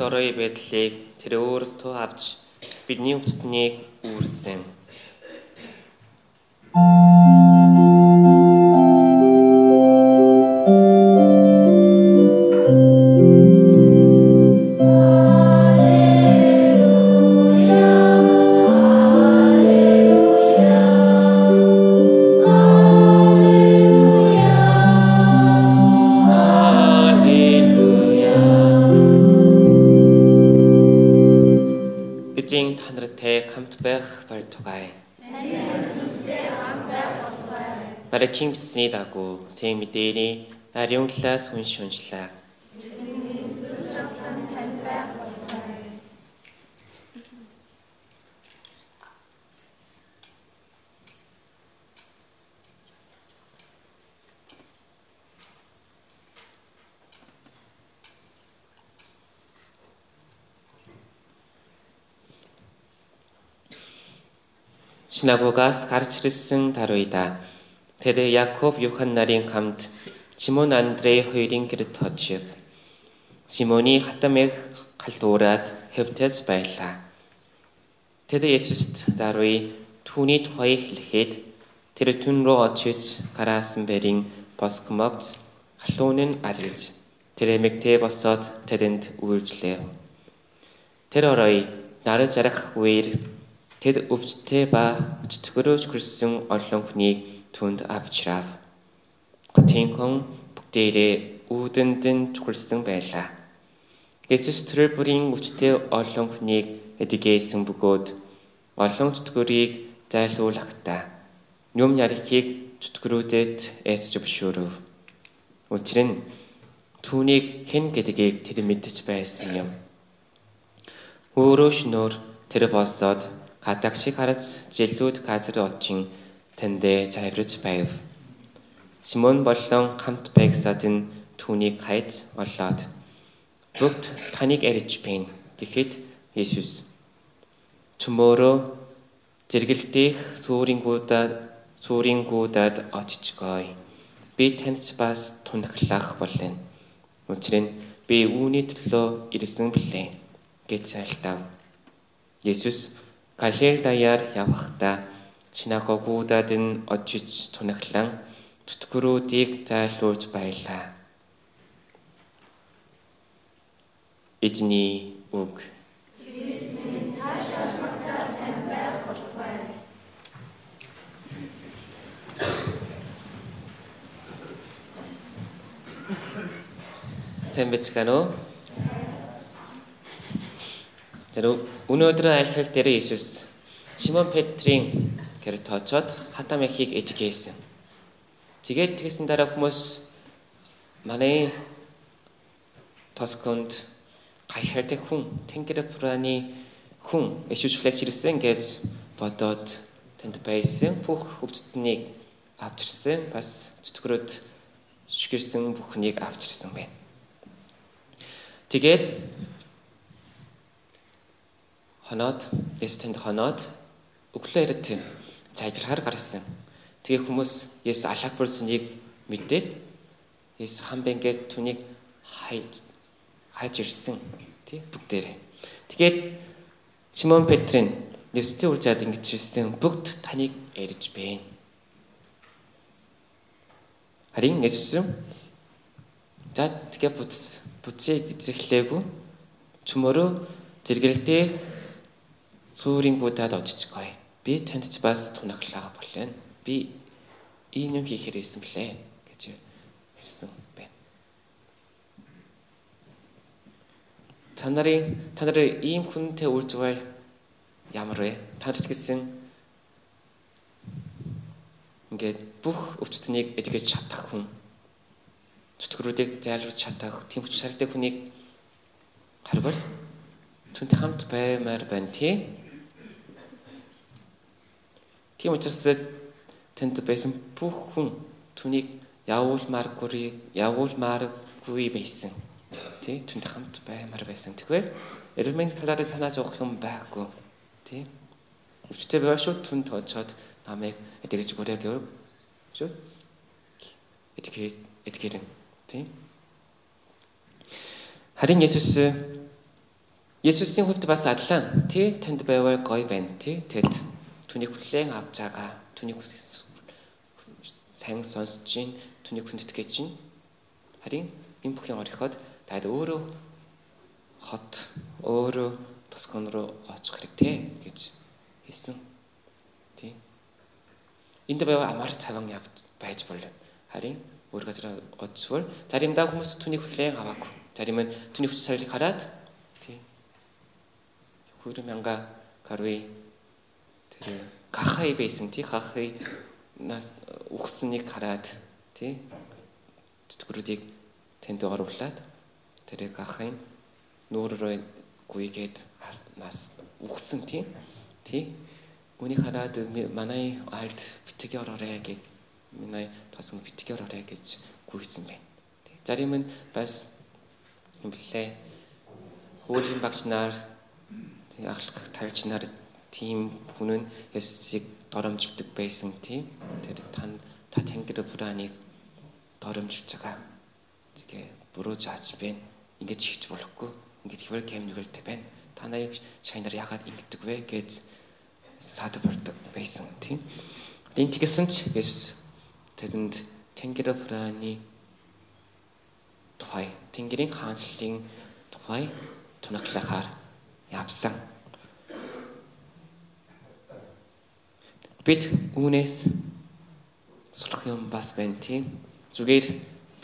Лазарын байдлыг тэр өөртөө авч бидний өвчтнийг үүрсэн. Эзэн хамт байх болтугай. Маркийн бичсний дагуу сэн мэдээний ариун талаас унш уншлаа. Шинагугаас гарч ирсэн даруйда. Тэд Якоб, Юхан нарын хамт Симон Андрей хоёрын гэрт очив. Симоны хатам их галдуураад хөвтөс байлаа. Тэд Есүст даруй түүний тухай хэлэхэд тэр түн рүү очиж гараасан бэрийн боскомогт халуун нь алж тэр эмэгтэй босоод тэдэнд үйлжлэв. Тэр орой нараж арах үеэр тэд өвчтэй ба өчтгөрөөж хүрсэн олон хүнийг түнд авчрав. Хотын хүн бүгдээрээ үүдэнд нь чухалсан байлаа. Есүс төрөл бүрийн өвчтэй олон хүнийг эдгээсэн бөгөөд олон чөтгөрийг зайлуулахдаа юм ярихыг чөтгөрүүдэд эсж зөвшөөрөв. Учир нь түүнийг хэн гэдгийг тэд мэдэж байсан юм. Өөрөө шнөр тэр босоод гадаг шиг хараж жилүүд газар очин тэндээ цайварж байв. Симон болон хамт байгсад нь түүнийг хайж олоод бүгд таныг арьж байна гэхэд Есүс Төмөөрөө зэрэгэлдэх сүурингуудад сүурингуудад очичгоё. Би танд бас тунхлах болно. Учир нь би үүний төлөө ирсэн блэ гэж айлтав. Есүс Галил даяар явхдаа синагогуудад нь очиж тунхлан зүтгэрүүдийг зайлуулж байлаа. Эзний үг Сайн бицгано. За өнөөдөр айлтгал дээр Иесус Симон Петрийн гэрт очоод хатам яхийг эдгээсэн. Тэгээд тэгсэн дараа хүмүүс манай Тосконд гайхалтай хүн Тэнгэр пураны хүн ишүүчлэгч ирсэн гэж бодоод тэнд байсан бүх өвчтнийг авчирсан бас зүтгэрөд шгэрсэн бүхнийг авчирсан байна. Тэгээд хоноод Есүс тэнд хоноод өглөө ирээд цайбирхаар гарсан. Тэгээ хүмүүс Есүс алаг бүрснийг мэдээд Есүс хам бэнгээд түүнийг хайж хайж ирсэн тий бүгдээрээ. Тэгээд Симон Петрийн Есүстэй уулзаад ингэж ирсэн бүгд таныг ярьж байна. Харин Есүс за тэгээ буц буцыг эзэхлээгүй чөмөрөө зэрэгэлдээ сүурингуудад очиж гоё. Би танд ч бас тунхлах болно. Би ийм юм хийхээр ирсэн блэ гэж хэлсэн байна. Та нарын та нарын ийм хүнтэй байвал ямар вэ? Та нар ч гэсэн ингээд бүх өвчтнийг эдгэж чадах хүн зүтгэрүүдийг зайлуулж чадах тийм хүч шаарддаг хүнийг харвал түнтэй хамт баймаар байна тий. Тийм учраас тэнд байсан бүх хүн түүнийг явуулмааргүй явуулмааргүй байсан. Тий түнтэй хамт баймаар байсан. Тэгэхээр эрмэн талаар санааж явах юм байхгүй. Тий. Өвчтэй байгаа шүү түнд очоод намайг эдгэж өгөөрэй гэв. Шүү. Эдгээр эдгэрэн Тийм. Харин Есүс Есүсийн хувьд бас адилхан тий тэнд байвал гоё байна тий тэд түүнийг хүлээн авч байгаа түүнийг сайн сонсож чинь түүнийг хүндэтгэж чинь харин энэ бүхэн орхиход таад өөрөө хот өөрөө тоскон руу очих хэрэгтэй гэж хэлсэн. Тий. Энд байвал амар таван явж байж болно. Харин өөр газар очивол заримдаа хүмүүс түүнийг хүлээн аваагүй. Зарим нь түүний хүч сарлыг хараад хөрөм мянга гарвей тэр гахай байсан тий. Гахай нас ухсныг хараад тий. Тэтгэрүүдийг тэнд оруулаад тэр гахайн нүүрөө гүйгээд нас ухсан тий. Тий. Үнийг хараад манай альд битгий ороорой гэд манай тосон битгий ороорой гэж гүйсэн байна. Зарим нь бас юм блэ хуулийн багш нар ахлах тарж нар тийм хүн нь Есүсийг доромжилдог байсан тийм. Тэр тань та Тэнгэр бурааныг доромжилж байгаа. Тэгээ буруу зааж байна. Ингэж хийх болохгүй. Ингэж хэвээр кемнүгэлтэй байна. Та нарыг шайнаар яагаад ингэдэг вэ гэж садбардаг байсан тийм. Энд тэгсэн ч Есүс тэдэнд Тэнгэр бурааны тухай, Тэнгэрийн хаанчлалын тухай тунаглахаар явсан. Бид үүнээс сурах юм бас байна тийм. Зүгээр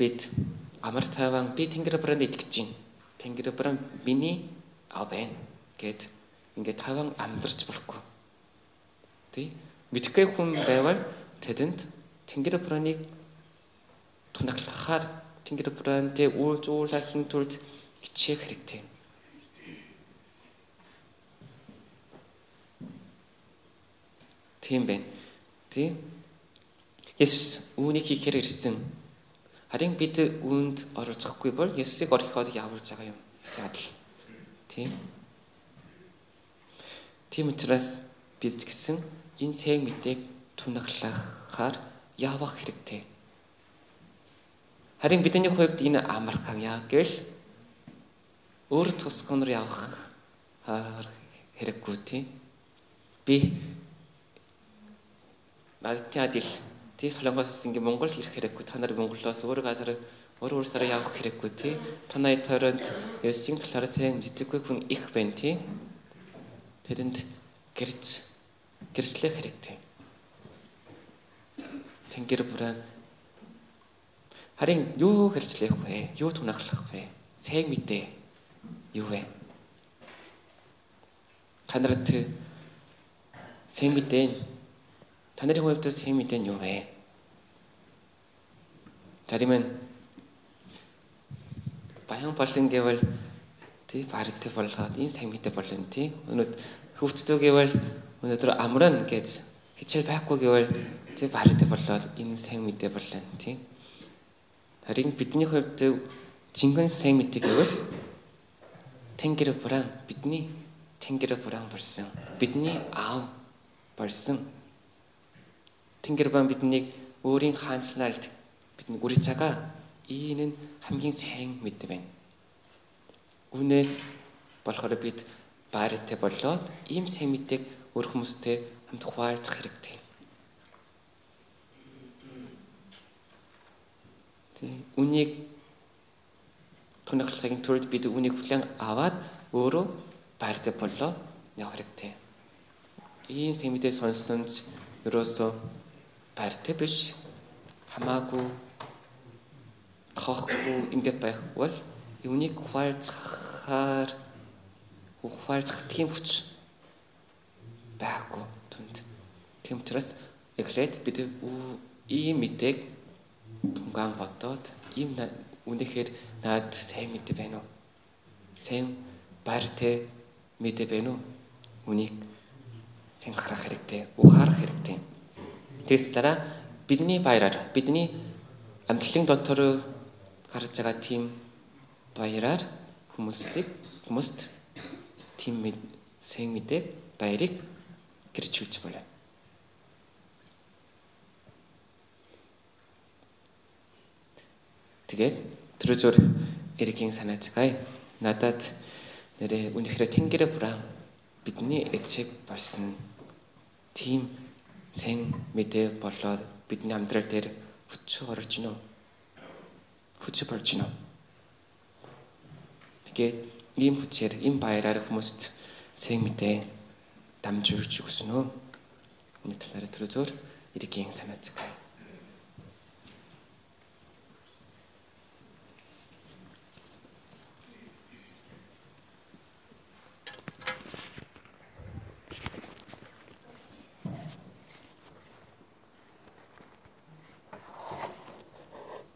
бид амар тайван би Тэнгэр брэнд итгэж чинь. Тэнгэр брэнд миний аа байна гэд ингээд тайван амьдарч болохгүй. Тий? Мэдхгүй хүн байвал тэдэнд Тэнгэр брэнийг тунаглахаар Тэнгэр брэндээ үйл зүйлхийн тулд хичээх хэрэгтэй. Тийм байна. Тий? Есүс үүнийг хийхээр ирсэн. Харин бид үүнд оролцохгүй бол Есүсийг орхиход явуулж байгаа юм. Тэгээд л. Тийм. Тийм учраас бид гэсэн энэ сайн мэдээг тунаглахаар явах хэрэгтэй. Харин бидний хувьд энэ амархан яа гэвэл өөр тосгонор явах хэрэггүй тийм. Би Надад ил тий солонгоос ингээ Монголд ирэх хэрэггүй. Та нар Монголоос өөр газар өөр өөр сараа явах хэрэггүй тий. Танай тойронд Есүсийн талаар сайн мэддэггүй хүн их байна тий. Тэдэнд гэрч гэрчлэх хэрэгтэй. Тэнгэр бүрэн Харин юу хэрцлэх вэ? Юу тунаглах вэ? Сайн мэдээ юу вэ? Танарт сайн мэдээ Та нарын хувьд сэм мэдээ нь юу вэ? Зарим нь баян болон гэвэл тий барт болгоод энэ сайн мэдээ болно тий. Өнөөдөр хөвчтөө гэвэл өнөөдөр амран гэж хичээл байхгүй гэвэл тий барт болоод энэ сайн мэдээ болно тий. Харин бидний хувьд жинхэнэ сайн мэдээ гэвэл Тэнгэр бүрэн бидний Тэнгэр бүрэн болсон. Бидний аав болсон Тэнгэр бан биднийг өөрийн хаанчлалд бидний үрий цагаа энэ нь хамгийн сайн мэдээ байна. Үнээс болохоор бид байртай болоод ийм сайн мэдээг өөр хүмүүстэй хамт хуваалцах хэрэгтэй. Тэг. Үнийг тунаглахын тулд бид үнийг хүлээн аваад өөрөө байртай болоод явах хэрэгтэй. Ийм сайн мэдээ сонссон ч ерөөсөө барьтай биш хамаагүй тоохгүй ингээд байх бол юуник хуваалцахаар хуваалцах тийм хүч байхгүй түнд. Тийм учраас эхлээд бид ийм мэдээг тунгаан бодоод ийм үнэхээр наад сайн мэдээ байна уу? Сайн барьтай мэдээ байна уу? Үнийг сайн харах хэрэгтэй, ухаарах хэрэгтэй. Тэгс дараа бидний баяраар бидний амьдралын дотор гарч байгаа тийм баяраар хүмүүсийг хүмүүст тийм сэн мэдээг баярыг гэрчүүлж болно. Тэгээд түрүүзөр эргийн санаацгай надад нэрээ үнэхээр тэнгэрэ бүрэн бидний эцэг болсон тийм сэн мэдээ болоод бидний амьдрал дээр хүч орж гинөө. Хүч болж гинөө. Тэгээд ийм хүчээр ийм баяраар хүмүүст сэн мэдээ дамжуулж өгсөн үү? Өнөөдөр нарийн төрөө зөөр иргэний санаацгай.